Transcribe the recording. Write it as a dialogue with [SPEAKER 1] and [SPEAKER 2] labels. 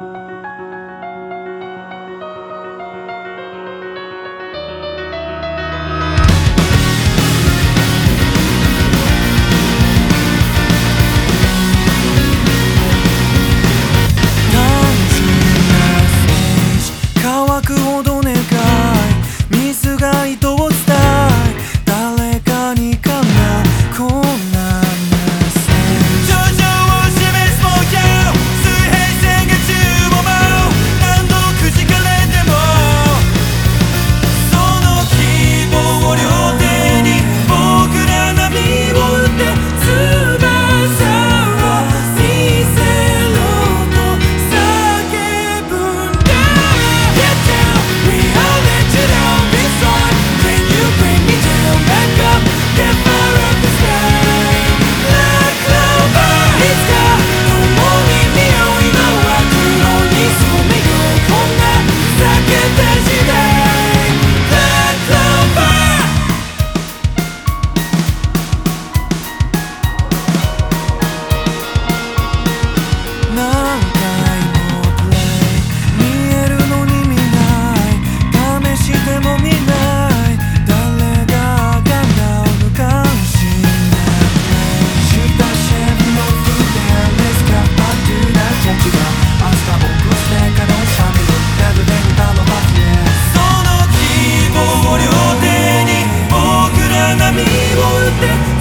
[SPEAKER 1] Bye. enemigo te